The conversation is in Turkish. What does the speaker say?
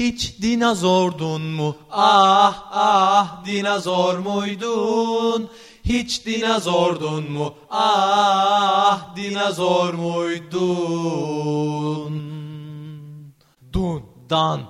Hiç dinozordun mu? Ah ah dinozor muydun? Hiç dinozordun mu? Ah dinozor muydun? Dun dan